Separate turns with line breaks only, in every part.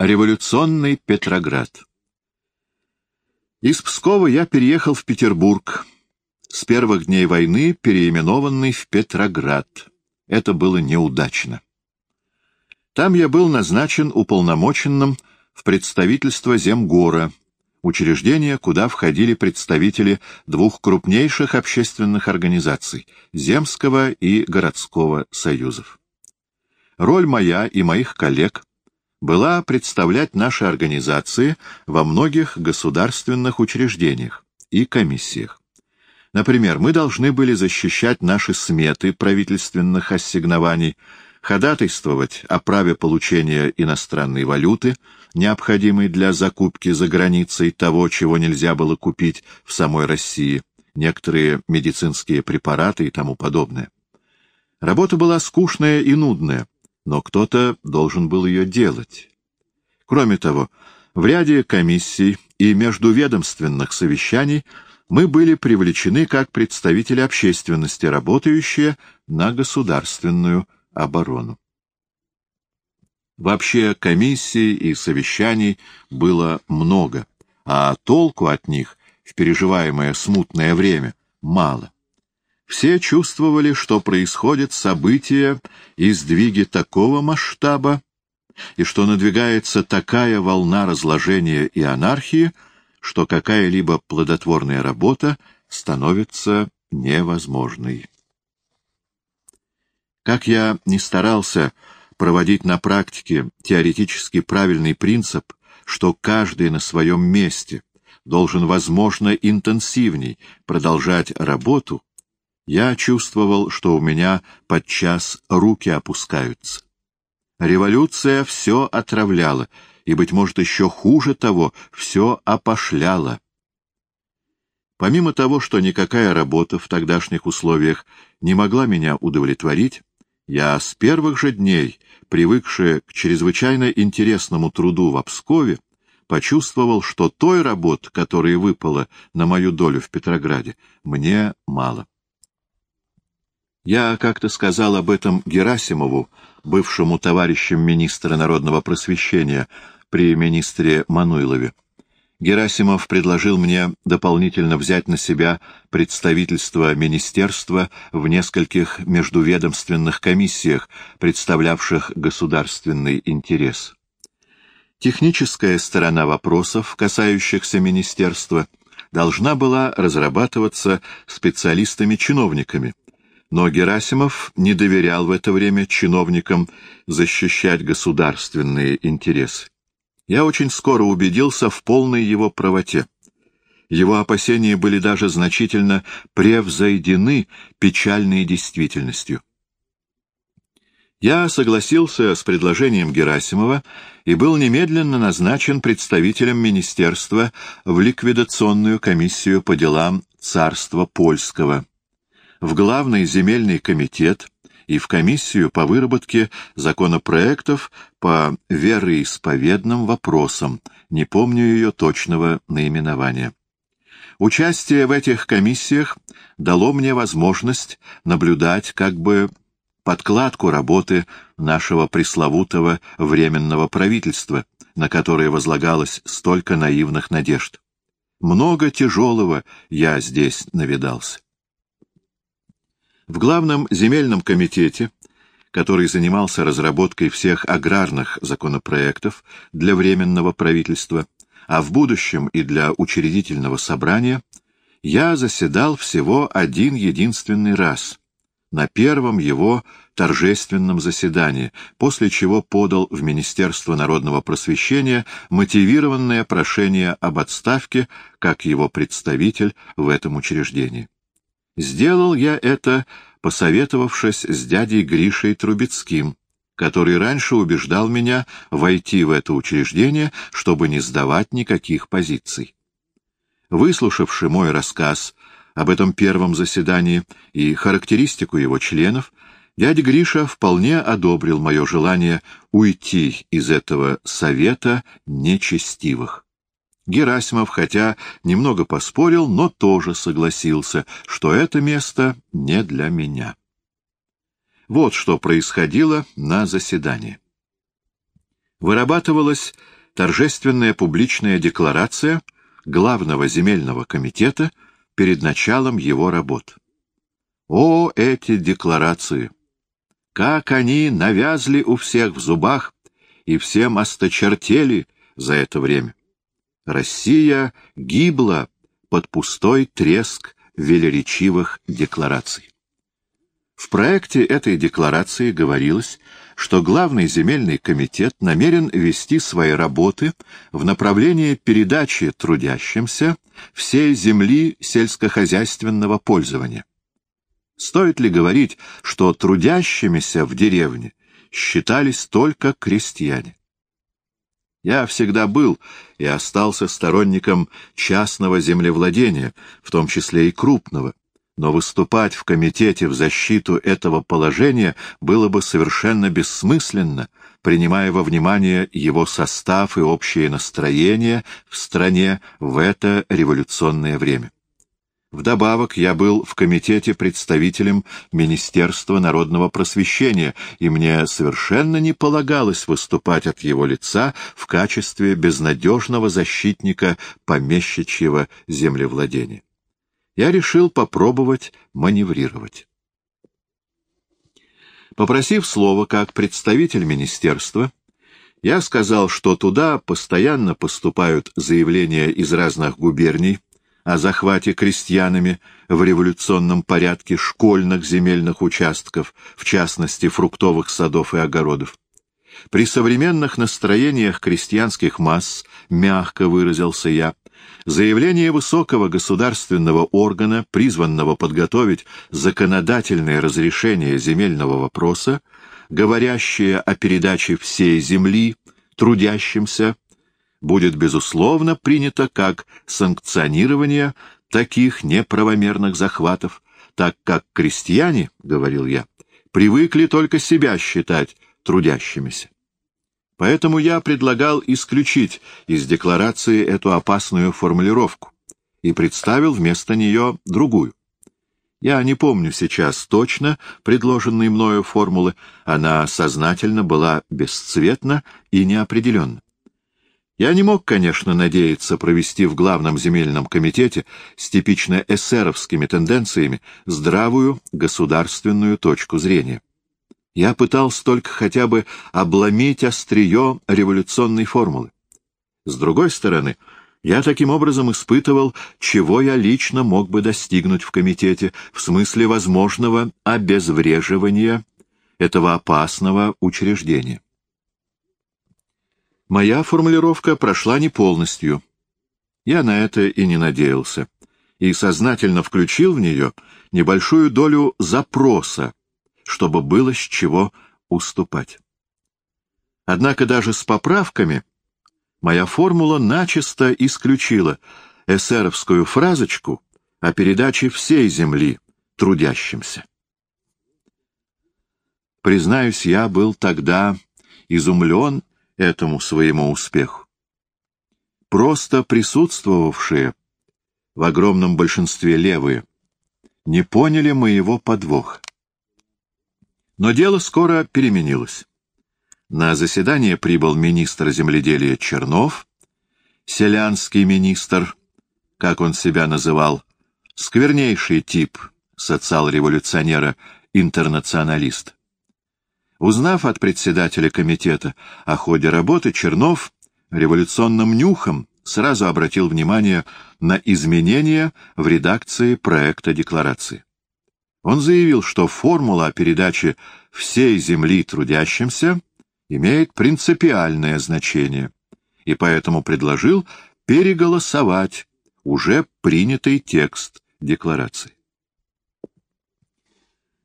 Революционный Петроград Из Пскова я переехал в Петербург, с первых дней войны переименованный в Петроград. Это было неудачно. Там я был назначен уполномоченным в представительство Земгора, учреждение, куда входили представители двух крупнейших общественных организаций — Земского и Городского союзов. Роль моя и моих коллег была представлять наши организации во многих государственных учреждениях и комиссиях. Например, мы должны были защищать наши сметы правительственных ассигнований, ходатайствовать о праве получения иностранной валюты, необходимой для закупки за границей того, чего нельзя было купить в самой России, некоторые медицинские препараты и тому подобное. Работа была скучная и нудная, но кто-то должен был ее делать. Кроме того, в ряде комиссий и междуведомственных совещаний мы были привлечены как представители общественности, работающие на государственную оборону. Вообще комиссий и совещаний было много, а толку от них в переживаемое смутное время мало. Все чувствовали, что происходят события и сдвиги такого масштаба, и что надвигается такая волна разложения и анархии, что какая-либо плодотворная работа становится невозможной. Как я не старался проводить на практике теоретически правильный принцип, что каждый на своем месте должен, возможно, интенсивней продолжать работу, я чувствовал, что у меня подчас руки опускаются. Революция все отравляла, и, быть может, еще хуже того, все опошляла. Помимо того, что никакая работа в тогдашних условиях не могла меня удовлетворить, я с первых же дней, привыкший к чрезвычайно интересному труду в Обскове, почувствовал, что той работы, которая выпала на мою долю в Петрограде, мне мало. Я как-то сказал об этом Герасимову, бывшему товарищем министра народного просвещения при министре Мануилове. Герасимов предложил мне дополнительно взять на себя представительство министерства в нескольких междуведомственных комиссиях, представлявших государственный интерес. Техническая сторона вопросов, касающихся министерства, должна была разрабатываться специалистами-чиновниками, но Герасимов не доверял в это время чиновникам защищать государственные интересы. Я очень скоро убедился в полной его правоте. Его опасения были даже значительно превзойдены печальной действительностью. Я согласился с предложением Герасимова и был немедленно назначен представителем министерства в ликвидационную комиссию по делам царства польского в главный земельный комитет и в комиссию по выработке законопроектов по вероисповедным вопросам, не помню ее точного наименования. Участие в этих комиссиях дало мне возможность наблюдать как бы подкладку работы нашего пресловутого Временного правительства, на которое возлагалось столько наивных надежд. Много тяжелого я здесь навидался. В главном земельном комитете, который занимался разработкой всех аграрных законопроектов для Временного правительства, а в будущем и для учредительного собрания, я заседал всего один единственный раз, на первом его торжественном заседании, после чего подал в Министерство народного просвещения мотивированное прошение об отставке как его представитель в этом учреждении. Сделал я это, посоветовавшись с дядей Гришей Трубецким, который раньше убеждал меня войти в это учреждение, чтобы не сдавать никаких позиций. Выслушавши мой рассказ об этом первом заседании и характеристику его членов, дядя Гриша вполне одобрил мое желание уйти из этого совета нечестивых. Герасимов, хотя немного поспорил, но тоже согласился, что это место не для меня. Вот что происходило на заседании. вырабатывалась торжественная публичная декларация Главного земельного комитета перед началом его работ. О, эти декларации! Как они навязли у всех в зубах и всем осточертели за это время! Россия гибла под пустой треск велеречивых деклараций. В проекте этой декларации говорилось, что Главный земельный комитет намерен вести свои работы в направлении передачи трудящимся всей земли сельскохозяйственного пользования. Стоит ли говорить, что трудящимися в деревне считались только крестьяне? Я всегда был и остался сторонником частного землевладения, в том числе и крупного, но выступать в комитете в защиту этого положения было бы совершенно бессмысленно, принимая во внимание его состав и общее настроение в стране в это революционное время. Вдобавок я был в комитете представителем Министерства народного просвещения, и мне совершенно не полагалось выступать от его лица в качестве безнадежного защитника помещичьего землевладения я решил попробовать маневрировать. Попросив слова как представитель министерства, я сказал, что туда постоянно поступают заявления из разных губерний о захвате крестьянами в революционном порядке школьных земельных участков, в частности фруктовых садов и огородов. При современных настроениях крестьянских масс, мягко выразился я, Заявление высокого государственного органа, призванного подготовить законодательное разрешение земельного вопроса, говорящее о передаче всей земли трудящимся, будет, безусловно, принято как санкционирование таких неправомерных захватов, так как крестьяне, — говорил я, — привыкли только себя считать трудящимися. Поэтому я предлагал исключить из декларации эту опасную формулировку и представил вместо нее другую. Я не помню сейчас точно предложенной мною формулы, она сознательно была бесцветна и неопределенна. Я не мог, конечно, надеяться провести в главном земельном комитете с типично эсеровскими тенденциями здравую государственную точку зрения. Я пытался только хотя бы обломить острие революционной формулы. С другой стороны, я таким образом испытывал, чего я лично мог бы достигнуть в комитете в смысле возможного обезвреживания этого опасного учреждения. Моя формулировка прошла не полностью. Я на это и не надеялся, и сознательно включил в нее небольшую долю запроса, чтобы было с чего уступать. Однако даже с поправками моя формула начисто исключила эсеровскую фразочку о передаче всей земли трудящимся. Признаюсь, я был тогда изумлен этому своему успеху. Просто присутствовавшие в огромном большинстве левые не поняли моего подвоха. Но дело скоро переменилось. На заседание прибыл министр земледелия Чернов, селянский министр, как он себя называл, сквернейший тип социал-революционера-интернационалист. Узнав от председателя комитета о ходе работы, Чернов революционным нюхом сразу обратил внимание на изменения в редакции проекта декларации. Он заявил, что формула о передаче всей земли трудящимся имеет принципиальное значение, и поэтому предложил переголосовать уже принятый текст декларации.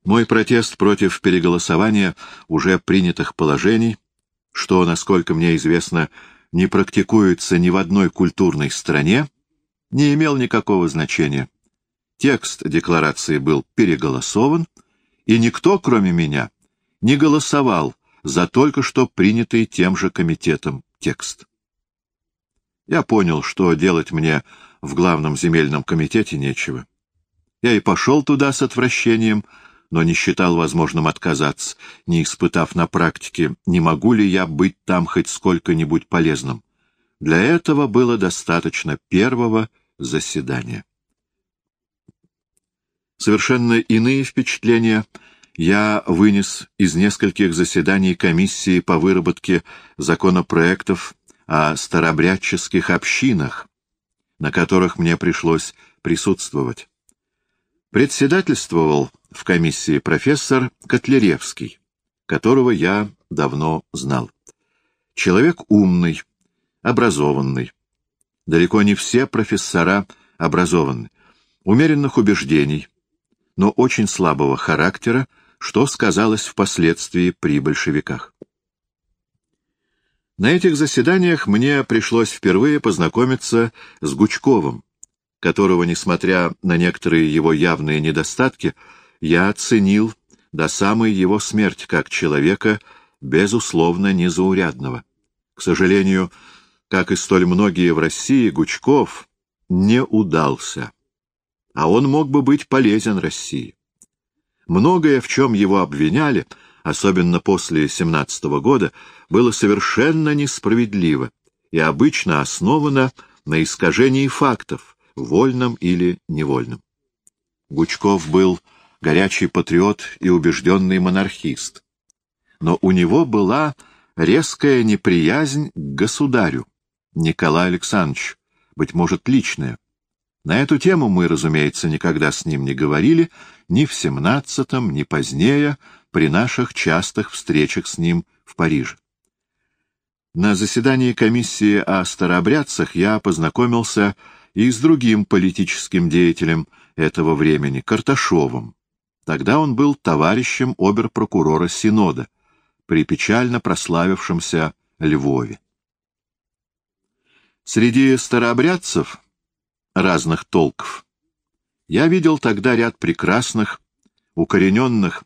Мой протест против переголосования уже принятых положений, что, насколько мне известно, не практикуется ни в одной культурной стране, не имел никакого значения. Текст декларации был переголосован, и никто, кроме меня, не голосовал за только что принятый тем же комитетом текст. Я понял, что делать мне в главном земельном комитете нечего. Я и пошел туда с отвращением, но не считал возможным отказаться, не испытав на практике, не могу ли я быть там хоть сколько-нибудь полезным. Для этого было достаточно первого заседания. Совершенно иные впечатления я вынес из нескольких заседаний комиссии по выработке законопроектов о старобрядческих общинах, на которых мне пришлось присутствовать. Председательствовал в комиссии профессор Котляревский, которого я давно знал. Человек умный, образованный. Далеко не все профессора образованы, умеренных убеждений, но очень слабого характера, что сказалось впоследствии при большевиках. На этих заседаниях мне пришлось впервые познакомиться с Гучковым, которого, несмотря на некоторые его явные недостатки, я оценил до самой его смерти как человека, безусловно, незаурядного. К сожалению, как и столь многие в России, Гучков не удался, а он мог бы быть полезен России. Многое, в чем его обвиняли, особенно после 17 -го года, было совершенно несправедливо и обычно основано на искажении фактов, вольном или невольном. Гучков был горячий патриот и убежденный монархист, но у него была резкая неприязнь к государю, Николай Александрович, быть может, личное. На эту тему мы, разумеется, никогда с ним не говорили, ни в семнадцатом, ни позднее, при наших частых встречах с ним в Париже. На заседании комиссии о старообрядцах я познакомился и с другим политическим деятелем этого времени, Карташовым. Тогда он был товарищем оберпрокурора Синода при печально прославившемся Львове. Среди старообрядцев разных толков я видел тогда ряд прекрасных, укорененных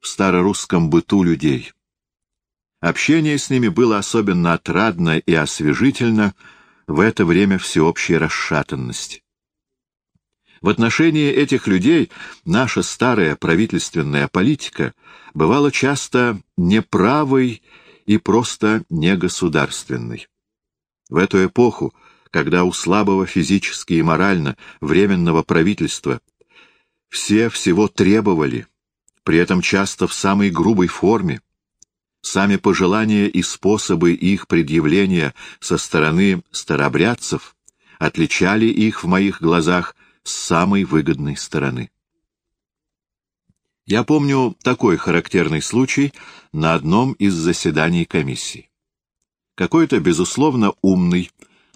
в старорусском быту людей. Общение с ними было особенно отрадно и освежительно в это время всеобщей расшатанности. В отношении этих людей наша старая правительственная политика бывала часто неправой и просто негосударственной. В эту эпоху, когда у слабого физически и морально временного правительства все всего требовали, при этом часто в самой грубой форме, сами пожелания и способы их предъявления со стороны старобрядцев отличали их в моих глазах с самой выгодной стороны. Я помню такой характерный случай на одном из заседаний комиссии. Какой-то, безусловно, умный,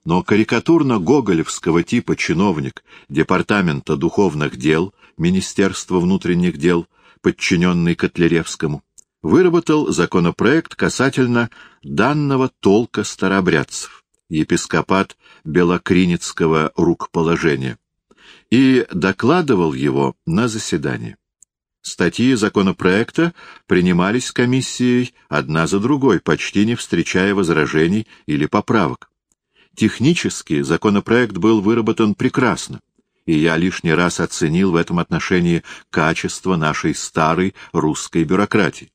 но карикатурно-гоголевского типа чиновник Департамента духовных дел Министерства внутренних дел, подчиненный Котляревскому, выработал законопроект касательно данного толка старообрядцев, епископат Белокриницкого рукоположения, и докладывал его на заседании. Статьи законопроекта принимались комиссией одна за другой, почти не встречая возражений или поправок. Технически законопроект был выработан прекрасно, и я лишний раз оценил в этом отношении качество нашей старой русской бюрократии.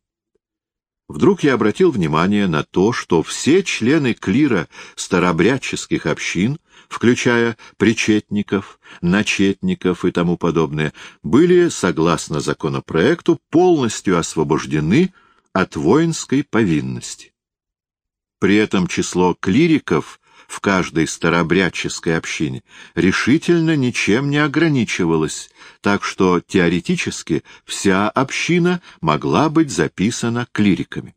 Вдруг я обратил внимание на то, что все члены клира старобрядческих общин включая причетников, начетников и тому подобное, были, согласно законопроекту, полностью освобождены от воинской повинности. При этом число клириков в каждой старобрядческой общине решительно ничем не ограничивалось, так что теоретически вся община могла быть записана клириками.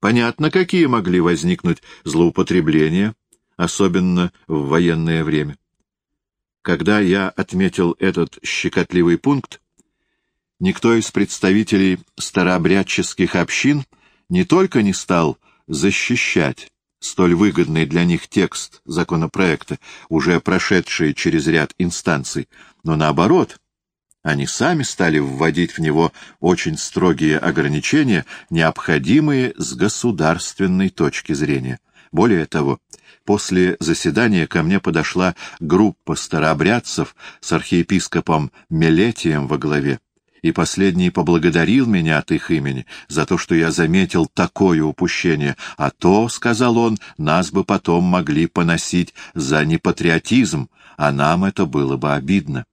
Понятно, какие могли возникнуть злоупотребления, особенно в военное время. Когда я отметил этот щекотливый пункт, никто из представителей старообрядческих общин не только не стал защищать столь выгодный для них текст законопроекта, уже прошедший через ряд инстанций, но наоборот, они сами стали вводить в него очень строгие ограничения, необходимые с государственной точки зрения. Более того, после заседания ко мне подошла группа старообрядцев с архиепископом Мелетием во главе и последний поблагодарил меня от их имени за то, что я заметил такое упущение, а то, — сказал он, — нас бы потом могли поносить за непатриотизм, а нам это было бы обидно.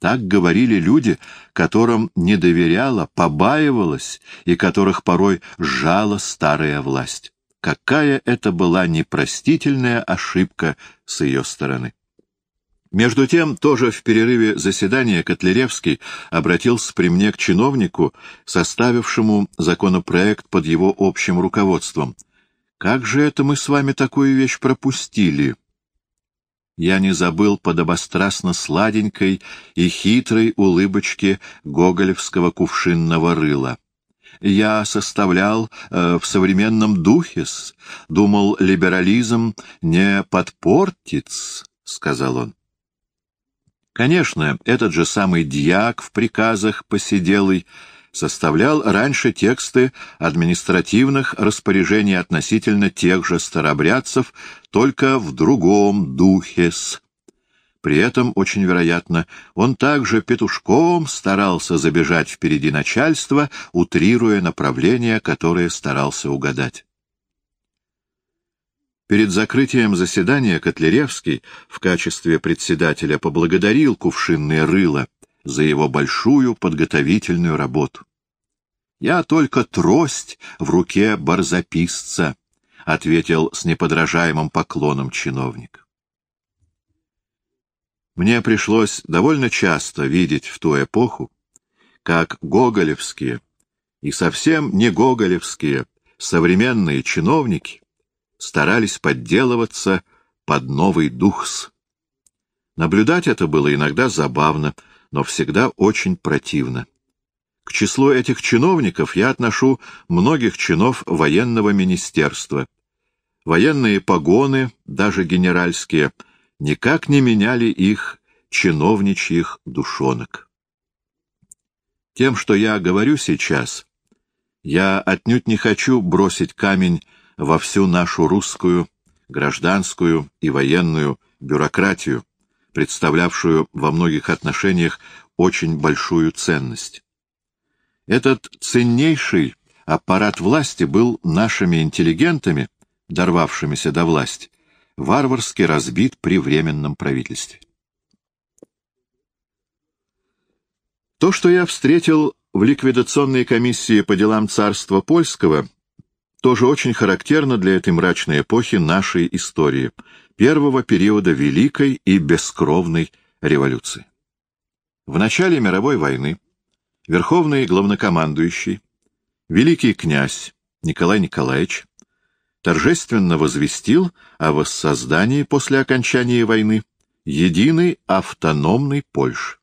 Так говорили люди, которым не доверяла, побаивалась и которых порой сжала старая власть. Какая это была непростительная ошибка с ее стороны. Между тем, тоже в перерыве заседания Котляревский обратился при мне к чиновнику, составившему законопроект под его общим руководством. «Как же это мы с вами такую вещь пропустили?» я не забыл подобострастно сладенькой и хитрой улыбочки гоголевского кувшинного рыла. Я составлял э, в современном духе, думал, либерализм не подпортиц, — сказал он. Конечно, этот же самый дьяк в приказах посиделый составлял раньше тексты административных распоряжений относительно тех же старобрядцев, только в другом духе с. При этом, очень вероятно, он также петушком старался забежать впереди начальства, утрируя направление, которое старался угадать. Перед закрытием заседания Котляревский в качестве председателя поблагодарил кувшинное рыло за его большую подготовительную работу. «Я только трость в руке барзаписца», — ответил с неподражаемым поклоном чиновник. Мне пришлось довольно часто видеть в ту эпоху, как гоголевские и совсем не гоголевские современные чиновники старались подделываться под новый духс. Наблюдать это было иногда забавно, но всегда очень противно. К числу этих чиновников я отношу многих чинов военного министерства. Военные погоны, даже генеральские, никак не меняли их чиновничьих душонок. Тем, что я говорю сейчас, я отнюдь не хочу бросить камень во всю нашу русскую, гражданскую и военную бюрократию, представлявшую во многих отношениях очень большую ценность. Этот ценнейший аппарат власти был нашими интеллигентами, дорвавшимися до власти, варварски разбит при Временном правительстве. То, что я встретил в ликвидационной комиссии по делам царства польского, тоже очень характерно для этой мрачной эпохи нашей истории, первого периода Великой и бескровной революции. В начале мировой войны верховный главнокомандующий, великий князь Николай Николаевич торжественно возвестил о воссоздании после окончания войны единой автономной Польши.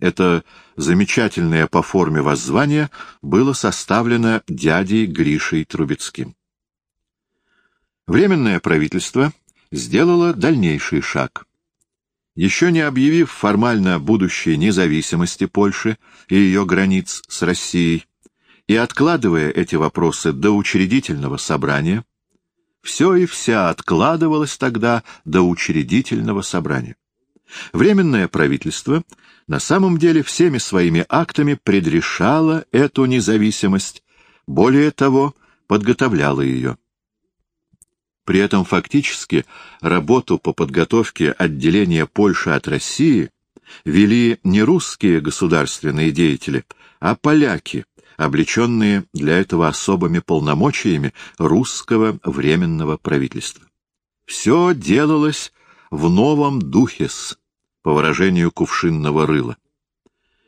Это замечательное по форме воззвание было составлено дядей Гришей Трубецким. Временное правительство сделало дальнейший шаг. Еще не объявив формально будущей независимости Польши и ее границ с Россией, и откладывая эти вопросы до учредительного собрания, все и вся откладывалось тогда до учредительного собрания. Временное правительство на самом деле всеми своими актами предрешало эту независимость, более того, подготовляло ее. При этом фактически работу по подготовке отделения Польши от России вели не русские государственные деятели, а поляки, облеченные для этого особыми полномочиями русского временного правительства. Все делалось в новом духе по выражению кувшинного рыла.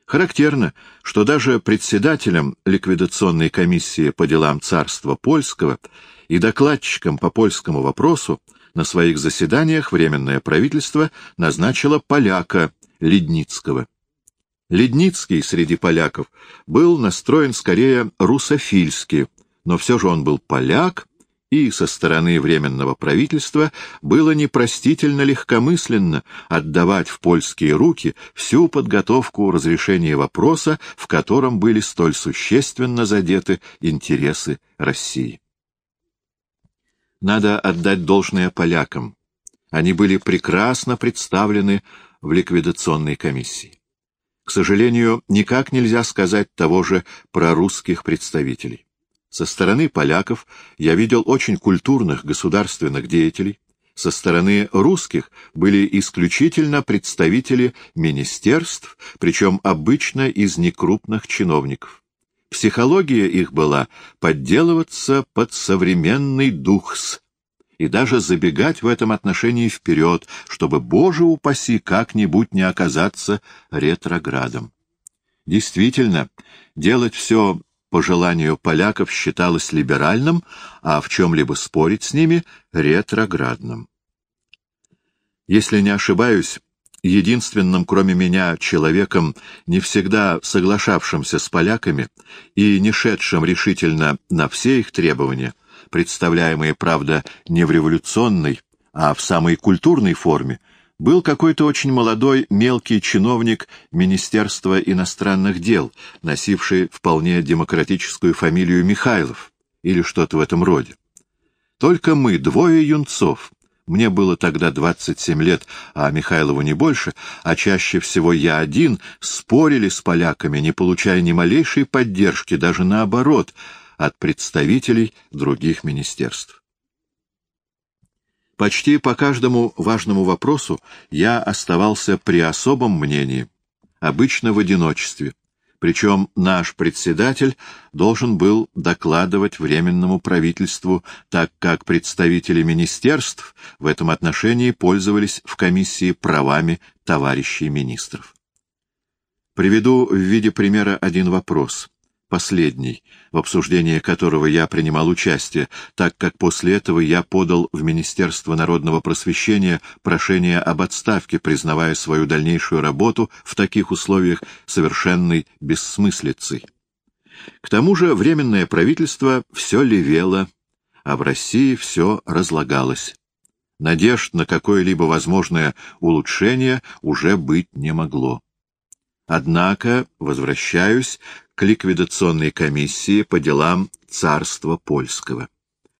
Характерно, что даже председателем ликвидационной комиссии по делам царства польского и докладчиком по польскому вопросу на своих заседаниях Временное правительство назначило поляка Ледницкого. Ледницкий среди поляков был настроен скорее русофильски, но все же он был поляк и со стороны Временного правительства было непростительно легкомысленно отдавать в польские руки всю подготовку разрешения вопроса, в котором были столь существенно задеты интересы России. Надо отдать должное полякам. Они были прекрасно представлены в ликвидационной комиссии. К сожалению, никак нельзя сказать того же про русских представителей. Со стороны поляков я видел очень культурных государственных деятелей, со стороны русских были исключительно представители министерств, причем обычно из некрупных чиновников. Психология их была подделываться под современный духс и даже забегать в этом отношении вперед, чтобы, боже упаси, как-нибудь не оказаться ретроградом. Действительно, делать все по желанию поляков считалось либеральным, а в чем-либо спорить с ними — ретроградным. Если не ошибаюсь, единственным, кроме меня, человеком, не всегда соглашавшимся с поляками и не шедшим решительно на все их требования, представляемые, правда, не в революционной, а в самой культурной форме, был какой-то очень молодой мелкий чиновник Министерства иностранных дел, носивший вполне демократическую фамилию Михайлов или что-то в этом роде. Только мы, двое юнцов, мне было тогда 27 лет, а Михайлову не больше, а чаще всего я один, спорили с поляками, не получая ни малейшей поддержки, даже наоборот, от представителей других министерств. Почти по каждому важному вопросу я оставался при особом мнении, обычно в одиночестве, причем наш председатель должен был докладывать Временному правительству, так как представители министерств в этом отношении пользовались в комиссии правами товарищей министров. Приведу в виде примера один вопрос последний, в обсуждении которого я принимал участие, так как после этого я подал в Министерство народного просвещения прошение об отставке, признавая свою дальнейшую работу в таких условиях совершенной бессмыслицей. К тому же Временное правительство все левело, а в России все разлагалось. Надежд на какое-либо возможное улучшение уже быть не могло. Однако возвращаюсь к ликвидационной комиссии по делам царства польского.